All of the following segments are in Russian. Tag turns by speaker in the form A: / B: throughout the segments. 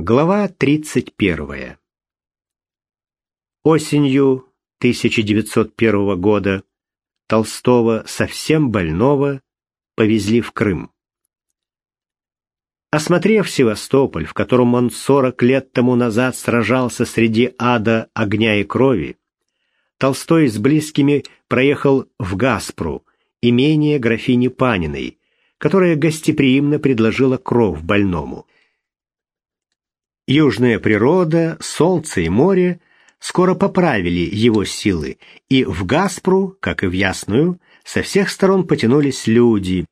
A: Глава 31. Осенью 1901 года Толстого, совсем больного, повезли в Крым. Осмотрев Севастополь, в котором он 40 лет тому назад сражался среди ада огня и крови, Толстой с близкими проехал в Гаспру, имение графини Паниной, которая гостеприимно предложила кров больному. Южная природа, солнце и море скоро поправили его силы, и в Гаспру, как и в Ясную, со всех сторон потянулись люди.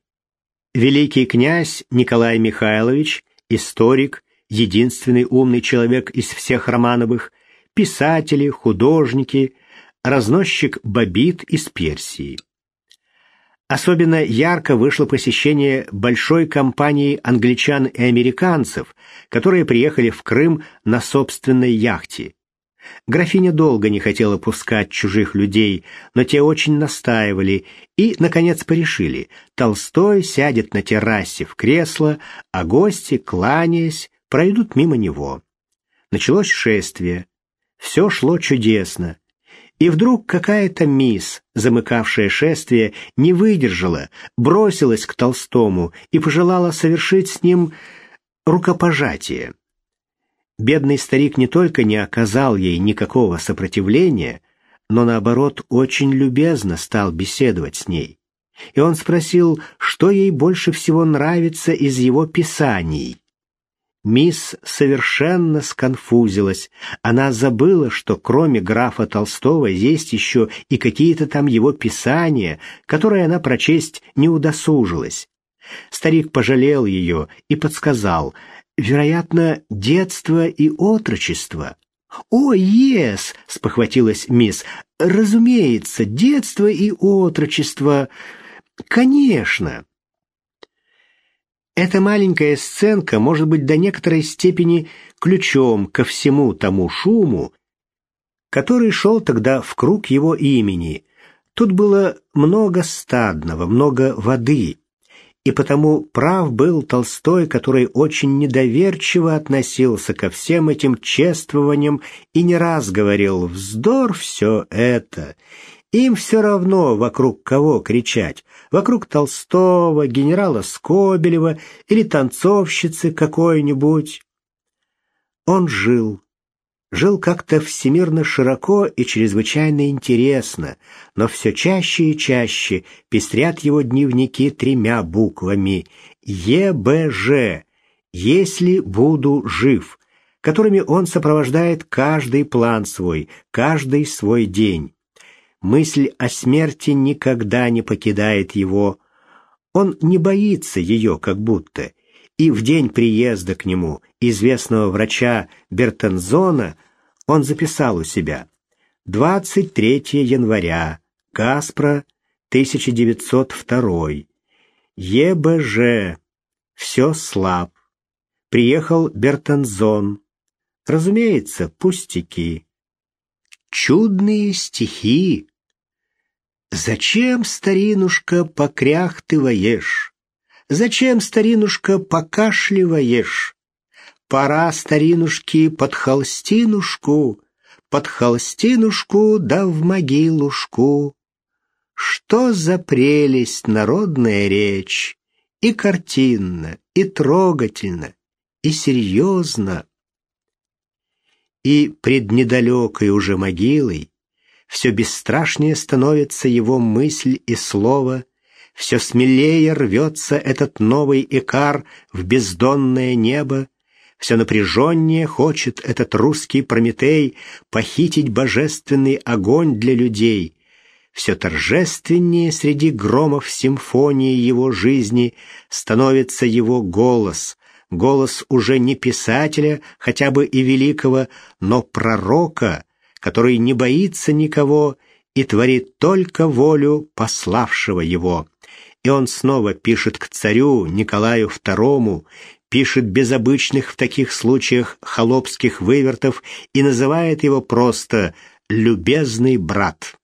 A: Великий князь Николай Михайлович, историк, единственный умный человек из всех Романовых, писатели, художники, разносчик бобит из Персии. Особенно ярко вышло посещение большой компании англичан и американцев, которые приехали в Крым на собственной яхте. Графиня долго не хотела пускать чужих людей, но те очень настаивали и, наконец, порешили. Толстой сядет на террасе в кресло, а гости, кланяясь, пройдут мимо него. Началось шествие. Все шло чудесно. И вдруг какая-то мисс, замыкавшая шествие, не выдержала, бросилась к Толстому и пожелала совершить с ним рукопожатие. Бедный старик не только не оказал ей никакого сопротивления, но, наоборот, очень любезно стал беседовать с ней. И он спросил, что ей больше всего нравится из его писаний. Мисс совершенно сконфузилась. Она забыла, что кроме графа Толстого есть еще и какие-то там его писания, которые она прочесть не удосужилась. Старик пожалел ее и подсказал — вероятно, детство и отрочество. «О, ес!» — спохватилась мисс. «Разумеется, детство и отрочество. Конечно!» Эта маленькая сценка может быть до некоторой степени ключом ко всему тому шуму, который шел тогда в круг его имени. Тут было много стадного, много воды, и потому прав был Толстой, который очень недоверчиво относился ко всем этим чествованиям и не раз говорил «вздор все это». Им все равно вокруг кого кричать, вокруг Толстого, генерала Скобелева или танцовщицы какой-нибудь. Он жил, жил как-то всемирно широко и чрезвычайно интересно, но все чаще и чаще пестрят его дневники тремя буквами «ЕБЖ» «Если буду жив», которыми он сопровождает каждый план свой, каждый свой день. Мысль о смерти никогда не покидает его. Он не боится ее как будто, и в день приезда к нему известного врача Бертензона он записал у себя 23 января, Гаспро, 1902, ЕБЖ, все слаб. Приехал Бертензон. Разумеется, пустяки. Чудные стихи. Зачем, старинушка, покряхтываешь? Зачем, старинушка, покашливаешь? Пора, старинушки, под холстинушку, Под холстинушку да в могилушку. Что за прелесть народная речь, И картинно, и трогательно, и серьезно. И пред недалекой уже могилой Все бесстрашнее становится его мысль и слово — все смелее рвется этот новый икар в бездонное небо, все напряженнее хочет этот русский Прометей похитить божественный огонь для людей. Все торжественнее среди громов симфонии его жизни становится его голос, голос уже не писателя, хотя бы и великого, но пророка, который не боится никого и творит только волю пославшего его. И он снова пишет к царю Николаю II, пишет без обычных в таких случаях холопских вывертов и называет его просто «любезный брат».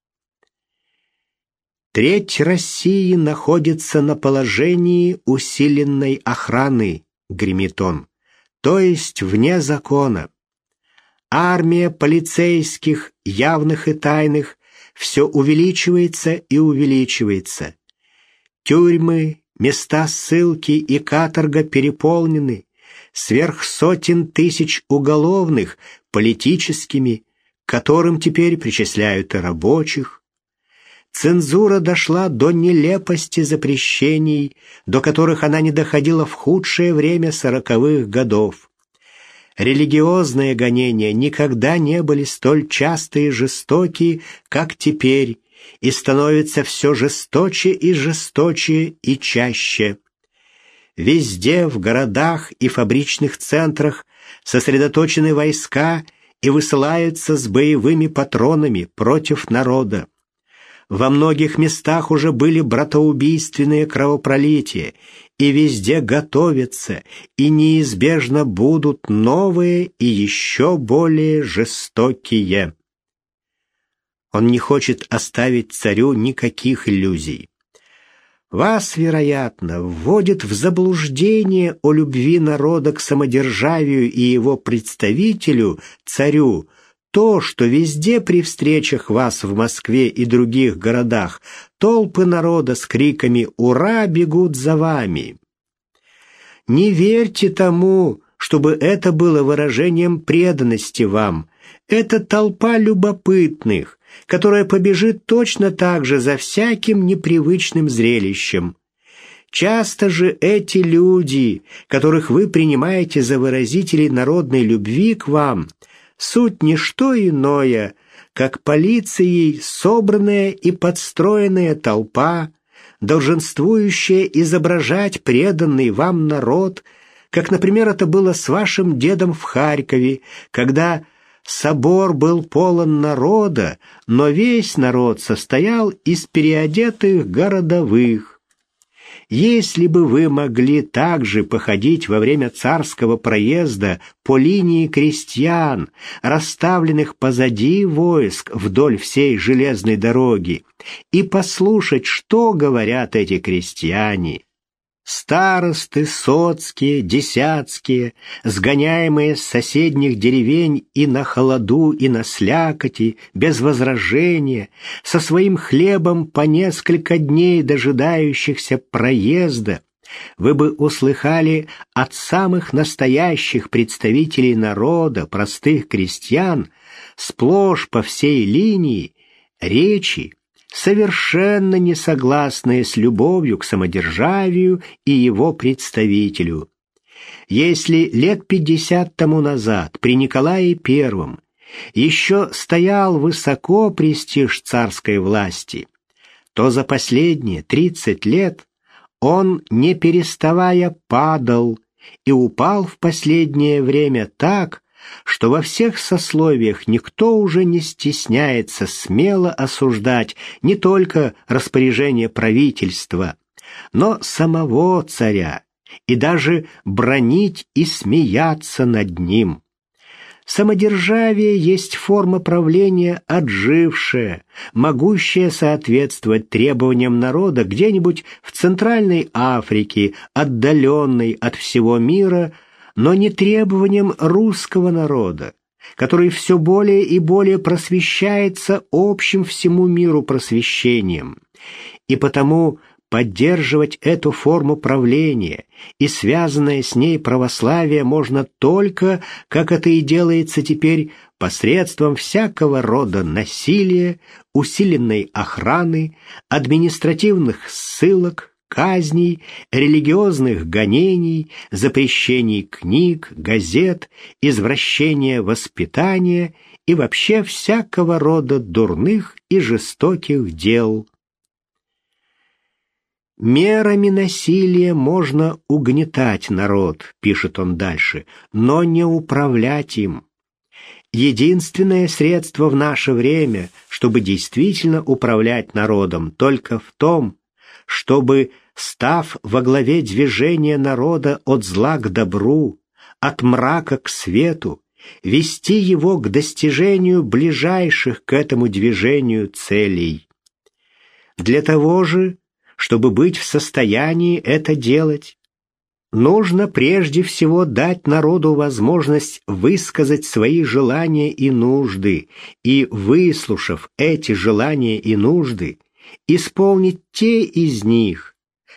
A: Треть России находится на положении усиленной охраны, гремит он. то есть вне закона. Армия полицейских, явных и тайных, все увеличивается и увеличивается. Тюрьмы, места ссылки и каторга переполнены, сверх сотен тысяч уголовных, политическими, к которым теперь причисляют и рабочих. Цензура дошла до нелепости запрещений, до которых она не доходила в худшее время сороковых годов. Религиозные гонения никогда не были столь частые и жестокие, как теперь, и становятся все жесточе и жесточе и чаще. Везде, в городах и фабричных центрах, сосредоточены войска и высылаются с боевыми патронами против народа. Во многих местах уже были братоубийственные кровопролития, и везде готовятся, и неизбежно будут новые и еще более жестокие. Он не хочет оставить царю никаких иллюзий. Вас, вероятно, вводит в заблуждение о любви народа к самодержавию и его представителю, царю, то, что везде при встречах вас в Москве и других городах толпы народа с криками «Ура!» бегут за вами. Не верьте тому, чтобы это было выражением преданности вам. Это толпа любопытных, которая побежит точно так же за всяким непривычным зрелищем. Часто же эти люди, которых вы принимаете за выразителей народной любви к вам, суть не что иное, как полицией собранная и подстроенная толпа, долженствующая изображать преданный вам народ, как, например, это было с вашим дедом в Харькове, когда Собор был полон народа, но весь народ состоял из переодетых городовых. Если бы вы могли также походить во время царского проезда по линии крестьян, расставленных позади войск вдоль всей железной дороги, и послушать, что говорят эти крестьяне, Старосты соцкие, десятские, сгоняемые с соседних деревень и на холоду, и на слякоти, без возражения, со своим хлебом по несколько дней дожидающихся проезда, вы бы услыхали от самых настоящих представителей народа, простых крестьян, сплошь по всей линии, речи, совершенно не согласные с любовью к самодержавию и его представителю. Если лет пятьдесят тому назад при Николае I еще стоял высоко престиж царской власти, то за последние тридцать лет он, не переставая, падал и упал в последнее время так, что во всех сословиях никто уже не стесняется смело осуждать не только распоряжение правительства, но самого царя и даже бронить и смеяться над ним. Самодержавие есть форма правления отжившая, могущая соответствовать требованиям народа где-нибудь в Центральной Африке, отдаленной от всего мира, но не требованиям русского народа, который все более и более просвещается общим всему миру просвещением. И потому поддерживать эту форму правления и связанное с ней православие можно только, как это и делается теперь, посредством всякого рода насилия, усиленной охраны, административных ссылок, казней, религиозных гонений, запрещений книг, газет, извращения воспитания и вообще всякого рода дурных и жестоких дел. «Мерами насилия можно угнетать народ», — пишет он дальше, — «но не управлять им». Единственное средство в наше время, чтобы действительно управлять народом, только в том, чтобы став во главе движения народа от зла к добру, от мрака к свету, вести его к достижению ближайших к этому движению целей. Для того же, чтобы быть в состоянии это делать, нужно прежде всего дать народу возможность высказать свои желания и нужды, и, выслушав эти желания и нужды, исполнить те из них,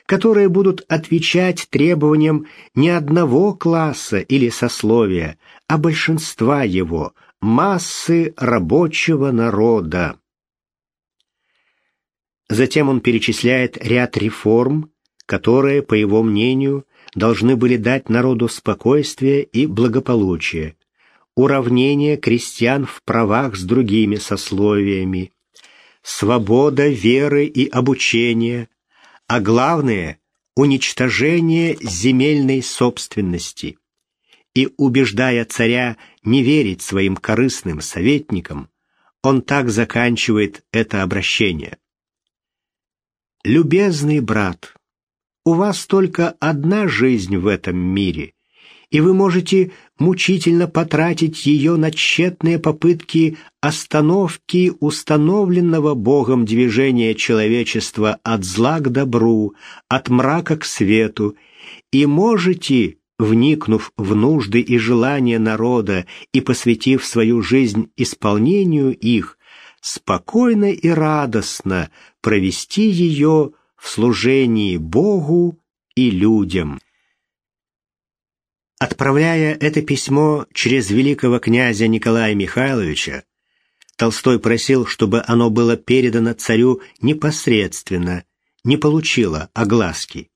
A: которые будут отвечать требованиям не одного класса или сословия, а большинства его, массы рабочего народа. Затем он перечисляет ряд реформ, которые, по его мнению, должны были дать народу спокойствие и благополучие, уравнение крестьян в правах с другими сословиями, свобода веры и обучения, а главное – уничтожение земельной собственности. И, убеждая царя не верить своим корыстным советникам, он так заканчивает это обращение. «Любезный брат, у вас только одна жизнь в этом мире, и вы можете мучительно потратить ее на тщетные попытки остановки установленного Богом движения человечества от зла к добру, от мрака к свету, и можете, вникнув в нужды и желания народа и посвятив свою жизнь исполнению их, спокойно и радостно провести ее в служении Богу и людям. Отправляя это письмо через великого князя Николая Михайловича, Толстой просил, чтобы оно было передано царю непосредственно, не получило огласки.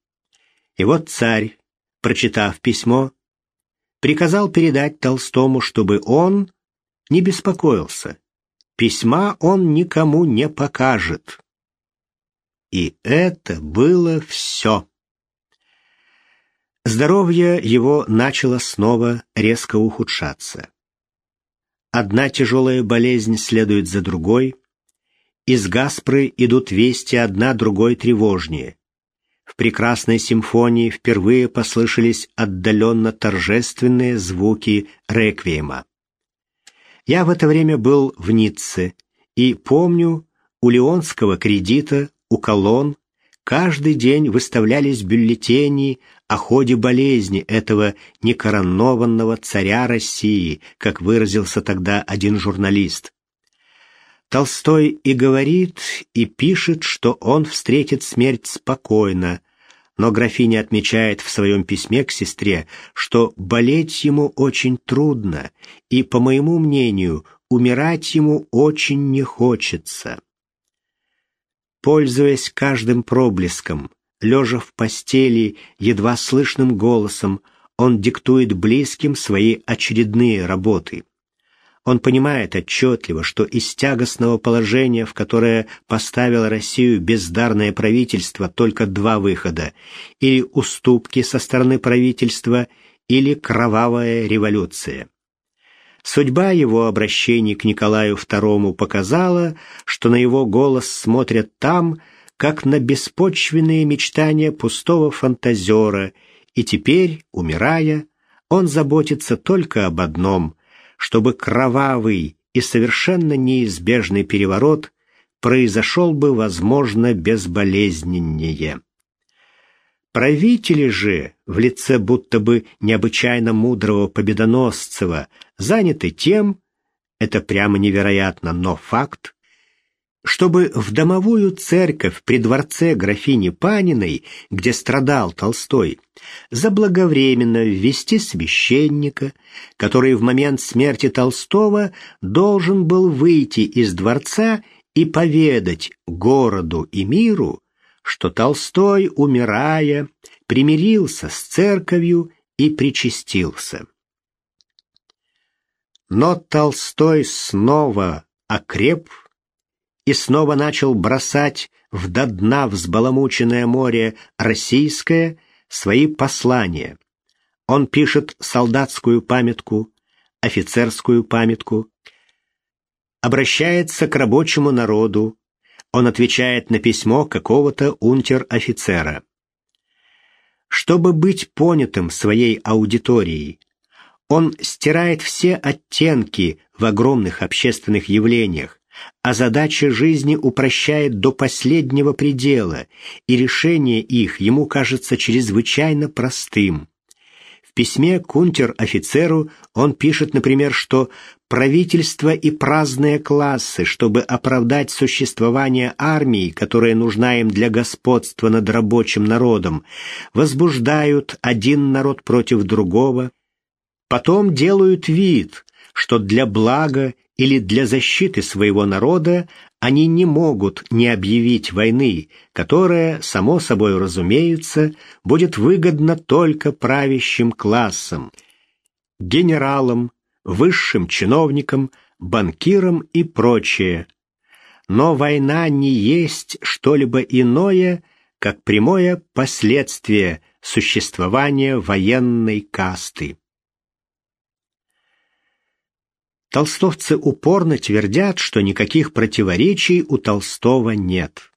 A: И вот царь, прочитав письмо, приказал передать Толстому, чтобы он не беспокоился. Письма он никому не покажет. И это было все. Здоровье его начало снова резко ухудшаться. Одна тяжелая болезнь следует за другой. Из Гаспры идут вести одна другой тревожнее. В прекрасной симфонии впервые послышались отдаленно торжественные звуки реквиема. Я в это время был в Ницце и помню, у Леонского кредита у колонн каждый день выставлялись бюллетени о ходе болезни этого некоронованного царя России, как выразился тогда один журналист. Толстой и говорит, и пишет, что он встретит смерть спокойно, но графиня отмечает в своем письме к сестре, что болеть ему очень трудно, и, по моему мнению, умирать ему очень не хочется. Пользуясь каждым проблеском, лежа в постели, едва слышным голосом, он диктует близким свои очередные работы. Он понимает отчетливо, что из тягостного положения, в которое поставило Россию бездарное правительство, только два выхода – или уступки со стороны правительства, или кровавая революция. Судьба его обращений к Николаю II показала, что на его голос смотрят там, как на беспочвенные мечтания пустого фантазера, и теперь, умирая, он заботится только об одном – чтобы кровавый и совершенно неизбежный переворот произошел бы, возможно, безболезненнее. Правители же, в лице будто бы необычайно мудрого Победоносцева, заняты тем, это прямо невероятно, но факт, чтобы в домовую церковь при дворце графини Паниной, где страдал Толстой, заблаговременно ввести священника, который в момент смерти Толстого должен был выйти из дворца и поведать городу и миру, что Толстой, умирая, примирился с церковью и причастился. Но Толстой снова окреп и снова начал бросать в до дна взбаламученное море российское свои послания. Он пишет солдатскую памятку, офицерскую памятку, обращается к рабочему народу, он отвечает на письмо какого-то унтер-офицера. Чтобы быть понятым своей аудиторией, он стирает все оттенки в огромных общественных явлениях, а задачи жизни упрощает до последнего предела, и решение их ему кажется чрезвычайно простым. В письме к унтер-офицеру он пишет, например, что правительство и праздные классы, чтобы оправдать существование армии, которая нужна им для господства над рабочим народом, возбуждают один народ против другого, потом делают вид, что для блага или для защиты своего народа они не могут не объявить войны, которая, само собой разумеется, будет выгодна только правящим классам, генералам, высшим чиновникам, банкирам и прочее. Но война не есть что-либо иное, как прямое последствие существования военной касты. Толстовцы упорно твердят, что никаких противоречий у Толстого нет.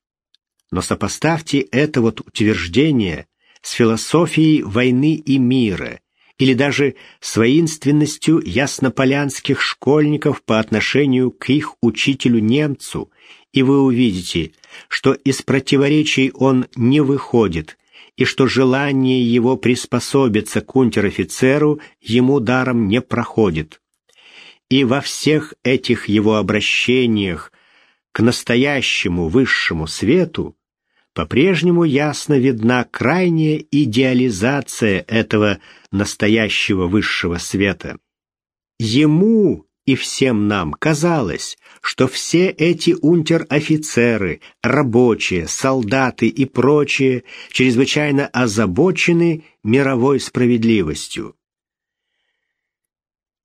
A: Но сопоставьте это вот утверждение с философией войны и мира или даже с воинственностью яснополянских школьников по отношению к их учителю-немцу, и вы увидите, что из противоречий он не выходит, и что желание его приспособиться к унтер-офицеру ему даром не проходит. И во всех этих его обращениях к настоящему высшему свету по-прежнему ясно видна крайняя идеализация этого настоящего высшего света. Ему и всем нам казалось, что все эти унтер-офицеры, рабочие, солдаты и прочие чрезвычайно озабочены мировой справедливостью.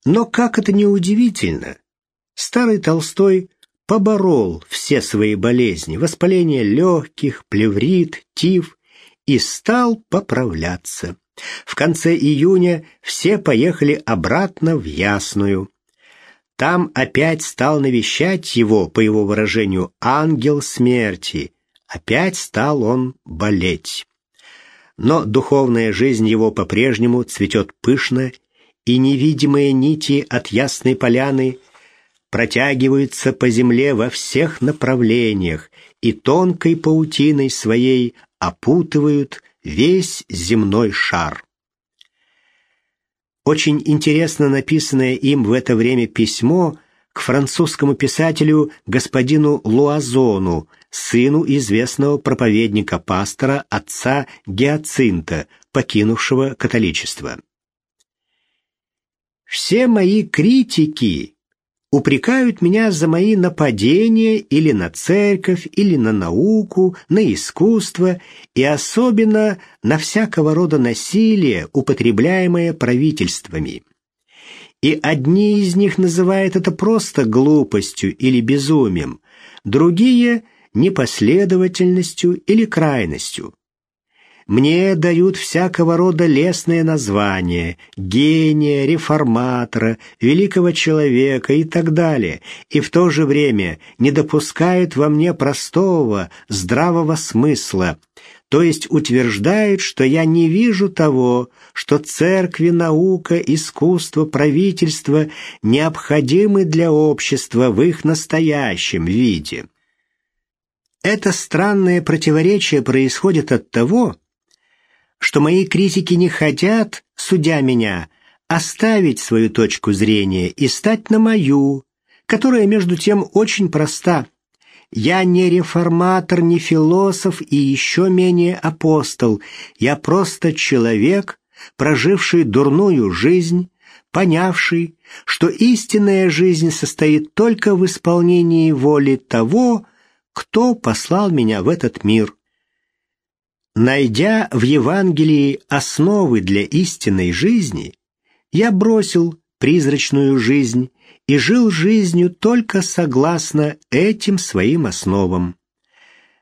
A: Но, как это ни удивительно, старый Толстой поборол все свои болезни, воспаление легких, плеврит, тиф, и стал поправляться. В конце июня все поехали обратно в Ясную. Там опять стал навещать его, по его выражению, ангел смерти. Опять стал он болеть. Но духовная жизнь его по-прежнему цветет пышно и невидимые нити от ясной поляны протягиваются по земле во всех направлениях и тонкой паутиной своей опутывают весь земной шар. Очень интересно написанное им в это время письмо к французскому писателю господину Луазону, сыну известного проповедника-пастора отца Гиацинта, покинувшего католичество. Все мои критики упрекают меня за мои нападения или на церковь, или на науку, на искусство и особенно на всякого рода насилие, употребляемое правительствами. И одни из них называют это просто глупостью или безумием, другие – непоследовательностью или крайностью. Мне дают всякого рода лестные названия – гения, реформатора, великого человека и так далее, и в то же время не допускают во мне простого, здравого смысла, то есть утверждают, что я не вижу того, что церкви, наука, искусство, правительство необходимы для общества в их настоящем виде. Это странное противоречие происходит от того, что мои критики не хотят, судя меня, оставить свою точку зрения и стать на мою, которая, между тем, очень проста. Я не реформатор, не философ и еще менее апостол. Я просто человек, проживший дурную жизнь, понявший, что истинная жизнь состоит только в исполнении воли того, кто послал меня в этот мир. Найдя в Евангелии основы для истинной жизни, я бросил призрачную жизнь и жил жизнью только согласно этим своим основам.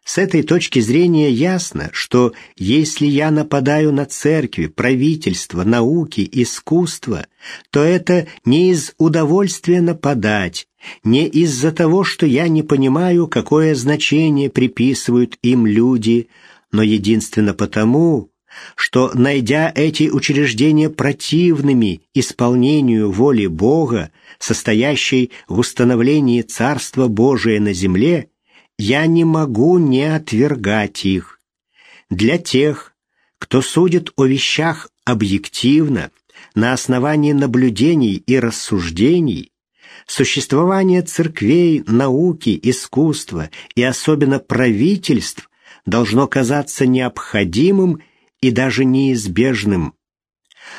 A: С этой точки зрения ясно, что если я нападаю на церкви, правительство, науки, искусство, то это не из удовольствия нападать, не из-за того, что я не понимаю, какое значение приписывают им люди, но единственно потому, что, найдя эти учреждения противными исполнению воли Бога, состоящей в установлении Царства Божия на земле, я не могу не отвергать их. Для тех, кто судит о вещах объективно, на основании наблюдений и рассуждений, существование церквей, науки, искусства и особенно правительств должно казаться необходимым и даже неизбежным.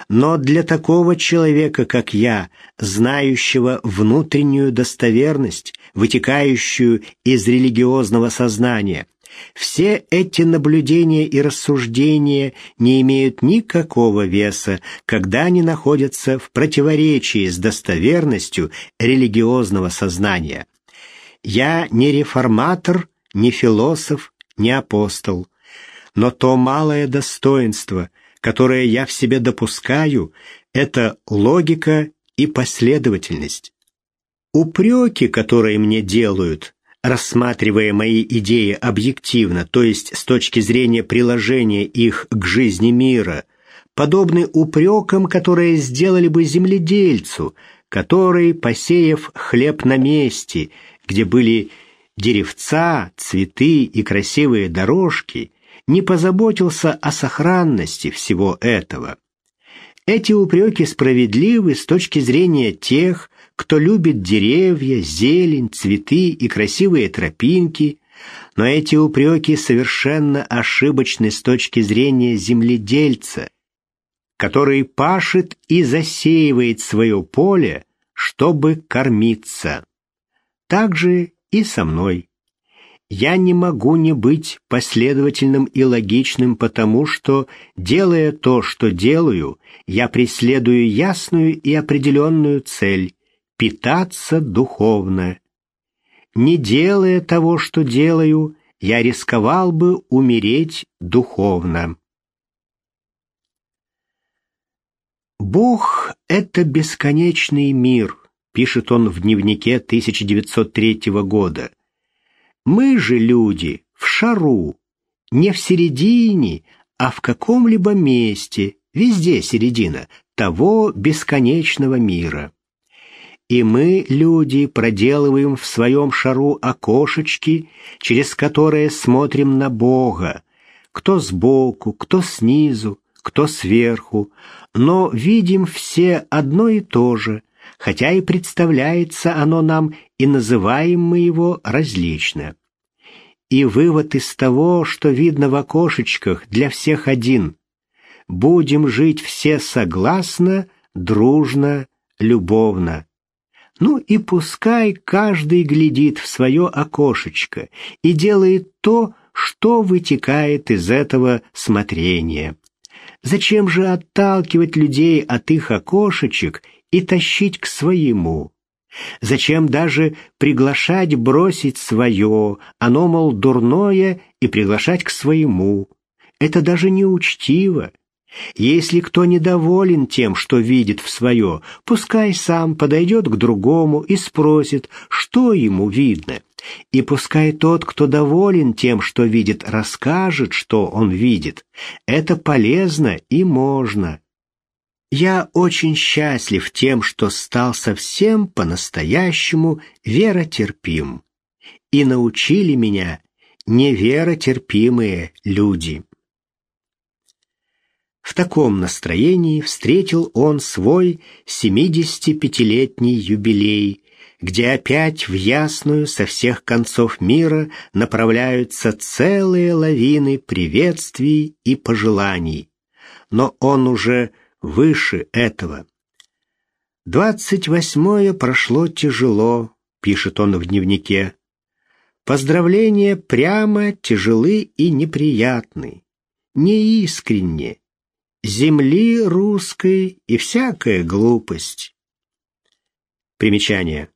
A: Но для такого человека, как я, знающего внутреннюю достоверность, вытекающую из религиозного сознания, все эти наблюдения и рассуждения не имеют никакого веса, когда они находятся в противоречии с достоверностью религиозного сознания. Я не реформатор, не философ, не апостол, но то малое достоинство, которое я в себе допускаю, это логика и последовательность. Упреки, которые мне делают, рассматривая мои идеи объективно, то есть с точки зрения приложения их к жизни мира, подобны упрекам, которые сделали бы земледельцу, который, посеяв хлеб на месте, где были деревца, цветы и красивые дорожки, не позаботился о сохранности всего этого. Эти упреки справедливы с точки зрения тех, кто любит деревья, зелень, цветы и красивые тропинки, но эти упреки совершенно ошибочны с точки зрения земледельца, который пашет и засеивает свое поле, чтобы кормиться. Так же и со мной. Я не могу не быть последовательным и логичным, потому что, делая то, что делаю, я преследую ясную и определенную цель — питаться духовно. Не делая того, что делаю, я рисковал бы умереть духовно. Бог — это бесконечный мир, пишет он в дневнике 1903 года. Мы же люди в шару, не в середине, а в каком-либо месте, везде середина, того бесконечного мира. И мы, люди, проделываем в своем шару окошечки, через которые смотрим на Бога, кто сбоку, кто снизу, кто сверху, но видим все одно и то же, хотя и представляется оно нам и называем мы его различно. И вывод из того, что видно в окошечках, для всех один. Будем жить все согласно, дружно, любовно. Ну и пускай каждый глядит в свое окошечко и делает то, что вытекает из этого смотрения. Зачем же отталкивать людей от их окошечек и тащить к своему? Зачем даже приглашать бросить свое, оно, мол, дурное, и приглашать к своему? Это даже не учтиво. Если кто недоволен тем, что видит в свое, пускай сам подойдет к другому и спросит, что ему видно. И пускай тот, кто доволен тем, что видит, расскажет, что он видит. Это полезно и можно. Я очень счастлив тем, что стал совсем по-настоящему веротерпим. И научили меня неверотерпимые люди. В таком настроении встретил он свой 75-летний юбилей, где опять в ясную со всех концов мира направляются целые лавины приветствий и пожеланий. Но он уже выше этого. «Двадцать восьмое прошло тяжело», — пишет он в дневнике. «Поздравления прямо тяжелы и неприятны, неискренне, земли русской и всякая глупость». Примечание.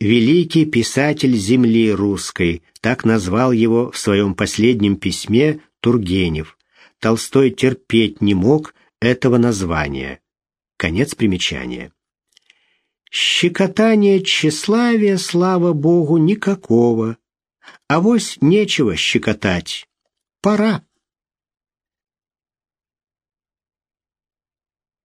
A: Великий писатель земли русской, так назвал его в своем последнем письме Тургенев. Толстой терпеть не мог, этого названия. Конец примечания. Щекотание тщеславия, слава Богу, никакого. а Авось нечего щекотать. Пора.